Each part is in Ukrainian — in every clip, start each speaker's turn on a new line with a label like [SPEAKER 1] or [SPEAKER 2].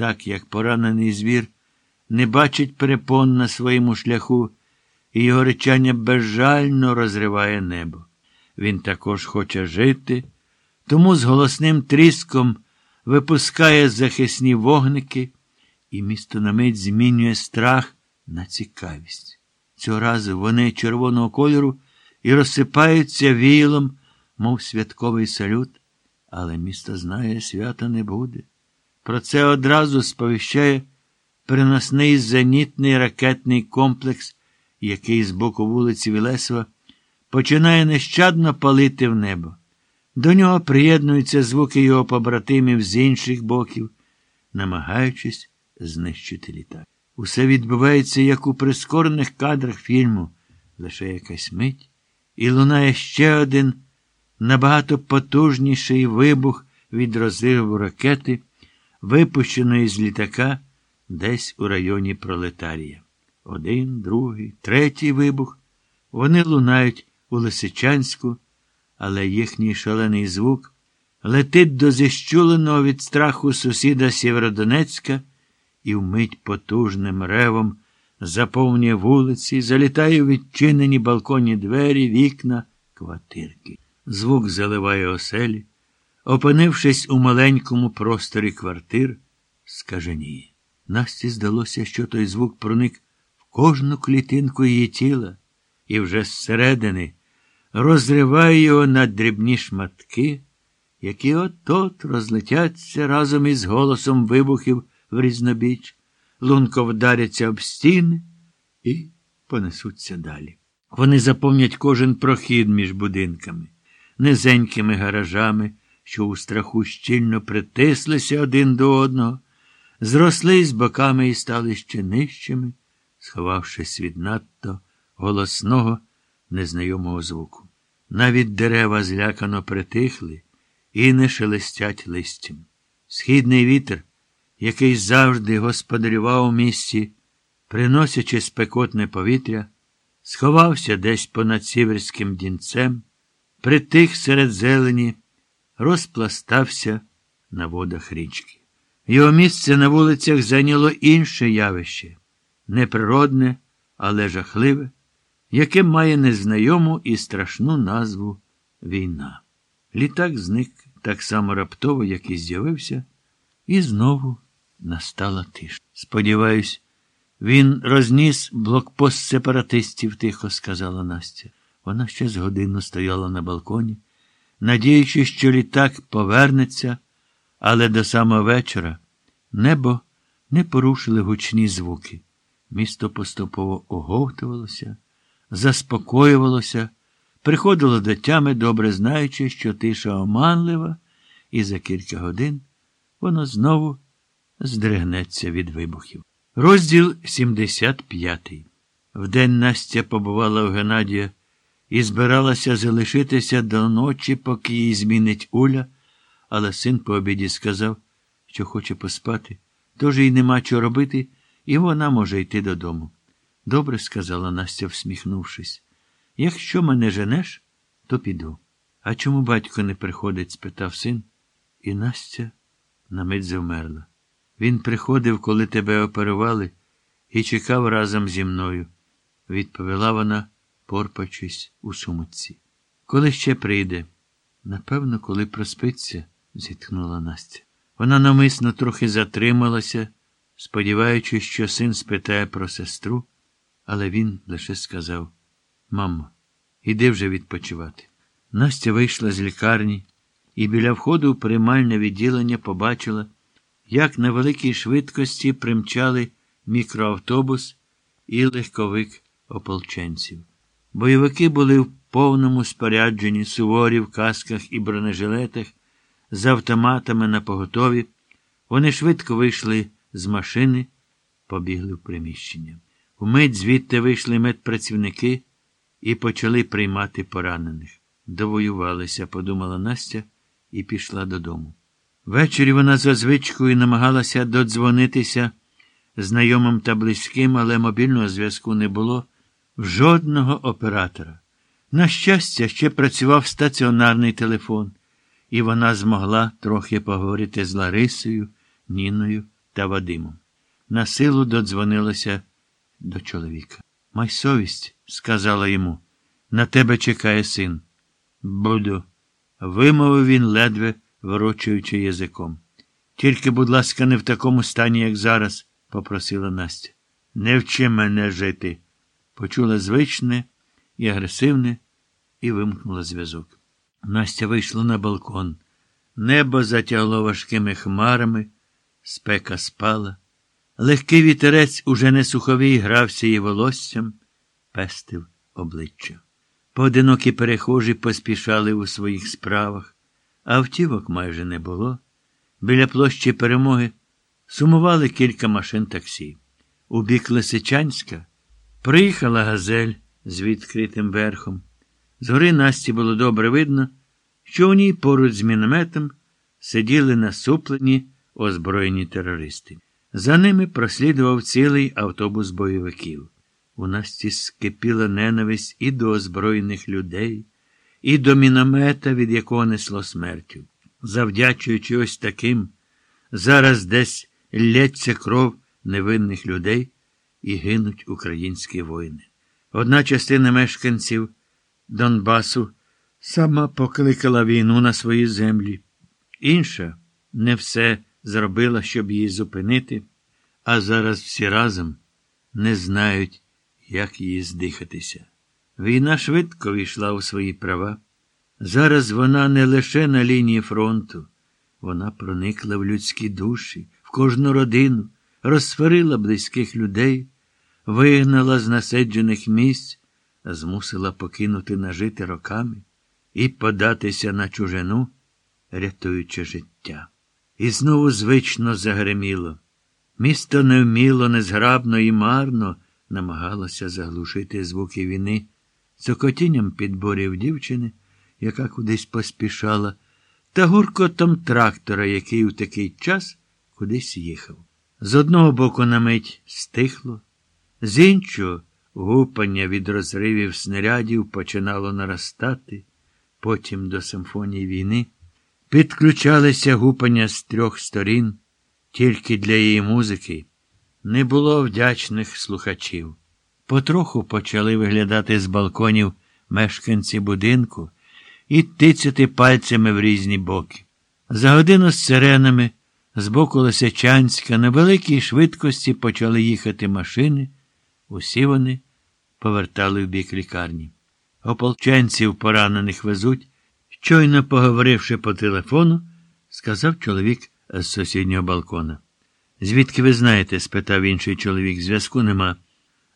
[SPEAKER 1] так як поранений звір не бачить перепон на своєму шляху, і його речання безжально розриває небо. Він також хоче жити, тому з голосним тріском випускає захисні вогники, і місто на мить змінює страх на цікавість. Цього разу вони червоного кольору і розсипаються віялом, мов святковий салют, але місто знає, свята не буде. Про це одразу сповіщає переносний зенітний ракетний комплекс, який з боку вулиці Вілесова починає нещадно палити в небо. До нього приєднуються звуки його побратимів з інших боків, намагаючись знищити літак. Усе відбувається, як у прискорених кадрах фільму, лише якась мить, і лунає ще один набагато потужніший вибух від розриву ракети, випущеної з літака десь у районі Пролетарія. Один, другий, третій вибух. Вони лунають у Лисичанську, але їхній шалений звук летить до зіщуленого від страху сусіда Сєвєродонецька і вмить потужним ревом заповнює вулиці, залітає у відчинені балконні двері, вікна, квартирки. Звук заливає оселі, опинившись у маленькому просторі квартир, скаженіє. Насті здалося, що той звук проник в кожну клітинку її тіла і вже зсередини розриває його на дрібні шматки, які от-от розлетяться разом із голосом вибухів в різнобіч, лунко вдаряться об стіни і понесуться далі. Вони заповнять кожен прохід між будинками, низенькими гаражами, що у страху щільно притислися один до одного, зросли з боками і стали ще нижчими, сховавшись від надто голосного, незнайомого звуку. Навіть дерева злякано притихли і не шелестять листям. Східний вітер, який завжди господарював у місті, приносячи спекотне повітря, сховався десь понад сіверським дінцем, притих серед зелені, розпластався на водах річки. Його місце на вулицях зайняло інше явище, неприродне, але жахливе, яке має незнайому і страшну назву війна. Літак зник так само раптово, як і з'явився, і знову настала тиша. Сподіваюсь, він розніс блокпост сепаратистів, тихо сказала Настя. Вона ще з годину стояла на балконі, надіючи, що літак повернеться, але до самого вечора небо не порушили гучні звуки. Місто поступово оговтувалося, заспокоювалося, приходило до тями, добре знаючи, що тиша оманлива, і за кілька годин воно знову здригнеться від вибухів. Розділ 75. Вдень Настя побувала у Геннадія і збиралася залишитися до ночі, поки її змінить Уля, але син по обіді сказав, що хоче поспати, тож їй нема чого робити, і вона може йти додому. Добре, сказала Настя, всміхнувшись. Якщо мене женеш, то піду. А чому батько не приходить? спитав син, і Настя на мить завмерла. Він приходив, коли тебе оперували, і чекав разом зі мною, відповіла вона, порпачись у сумочці. Коли ще прийде? Напевно, коли проспиться, зітхнула Настя. Вона намисно трохи затрималася, сподіваючись, що син спитає про сестру, але він лише сказав Мамо, іди вже відпочивати. Настя вийшла з лікарні і біля входу в приймальне відділення побачила, як на великій швидкості примчали мікроавтобус і легковик ополченців. Бойовики були в повному спорядженні суворі в касках і бронежилетах, з автоматами на поготові. Вони швидко вийшли з машини, побігли в приміщення. Умить звідти вийшли медпрацівники і почали приймати поранених. Довоювалися, подумала Настя, і пішла додому. Ввечері вона за звичкою намагалася додзвонитися знайомим та близьким, але мобільного зв'язку не було в жодного оператора. На щастя, ще працював стаціонарний телефон, і вона змогла трохи поговорити з Ларисою, Ніною та Вадимом. На силу додзвонилася до чоловіка. Май совість, сказала йому, на тебе чекає син. Буду, вимовив він, ледве ворочуючи язиком. Тільки, будь ласка, не в такому стані, як зараз, попросила Настя. Не вчи мене жити. Почула звичне і агресивне і вимкнула зв'язок. Настя вийшла на балкон. Небо затягло важкими хмарами, спека спала. Легкий вітерець уже не суховий грався її волоссям, пестив обличчя. Поодинокі перехожі поспішали у своїх справах, автівок майже не було. Біля площі перемоги сумували кілька машин таксі. У бік Лисичанська приїхала газель з відкритим верхом. Згори Насті було добре видно, що у ній поруч з мінометом сиділи насуплені озброєні терористи. За ними прослідував цілий автобус бойовиків. У Насті скипіла ненависть і до озброєних людей, і до міномета, від якого несло смертю. Завдячуючи ось таким, зараз десь лється кров невинних людей і гинуть українські воїни. Одна частина мешканців Донбасу сама покликала війну на свої землі, інша не все зробила, щоб її зупинити, а зараз всі разом не знають, як її здихатися. Війна швидко війшла у свої права. Зараз вона не лише на лінії фронту, вона проникла в людські душі, в кожну родину, розсварила близьких людей, вигнала з насиджених місць, змусила покинути нажити роками і податися на чужину, рятуючи життя. І знову звично загреміло. Місто невміло, незграбно і марно намагалося заглушити звуки війни, цокотінням підборів дівчини, яка кудись поспішала, та гуркотом трактора, який у такий час кудись їхав. З одного боку на мить стихло, з іншого гупання від розривів снарядів починало наростати, потім до симфонії війни. Підключалися гупання з трьох сторін, тільки для її музики не було вдячних слухачів. Потроху почали виглядати з балконів мешканці будинку і тицяти пальцями в різні боки. За годину з сиренами з боку Лисичанська на великій швидкості почали їхати машини. Усі вони повертали в бік лікарні. Ополченців поранених везуть. Щойно поговоривши по телефону, сказав чоловік з сусіднього балкона. Звідки ви знаєте? спитав інший чоловік. Зв'язку нема.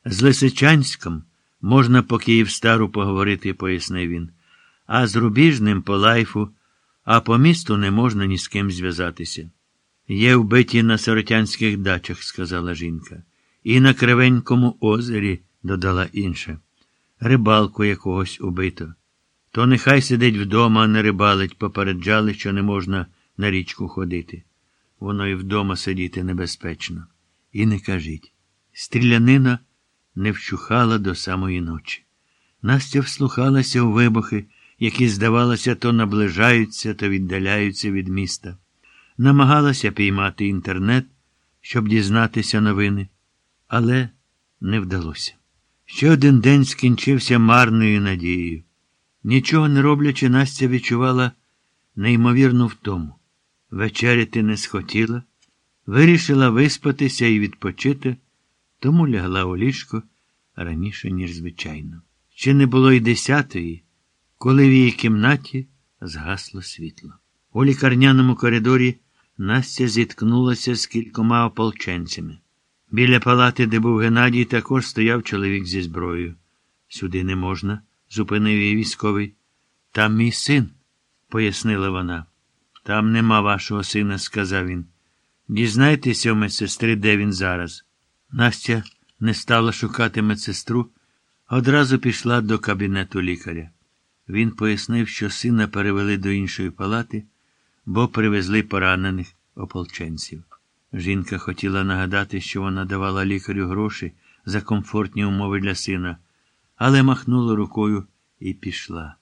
[SPEAKER 1] З Лисичанськом можна по Київстару поговорити, пояснив він. А з Рубіжним по лайфу, а по місту не можна ні з ким зв'язатися. Є вбиті на сиротянських дачах, сказала жінка. І на Кривенькому озері, додала інша. Рибалку якогось убито. То нехай сидить вдома, а не рибалить, попереджали, що не можна на річку ходити. Воно і вдома сидіти небезпечно. І не кажіть. Стрілянина не вщухала до самої ночі. Настя вслухалася у вибухи, які, здавалося, то наближаються, то віддаляються від міста. Намагалася піймати інтернет, щоб дізнатися новини, але не вдалося. Ще один день скінчився марною надією. Нічого не роблячи, Настя відчувала неймовірну втому. Вечеряти не схотіла, вирішила виспатися і відпочити, тому лягла у ліжко раніше, ніж звичайно. Ще не було й десятої, коли в її кімнаті згасло світло. У лікарняному коридорі Настя зіткнулася з кількома ополченцями. Біля палати, де був Геннадій, також стояв чоловік зі зброєю. Сюди не можна зупинив її військовий. Там мій син, пояснила вона. Там нема вашого сина, сказав він. Дізнайтеся у медсестри, де він зараз. Настя не стала шукати медсестру, одразу пішла до кабінету лікаря. Він пояснив, що сина перевели до іншої палати, бо привезли поранених ополченців. Жінка хотіла нагадати, що вона давала лікарю гроші за комфортні умови для сина але махнула рукою і пішла.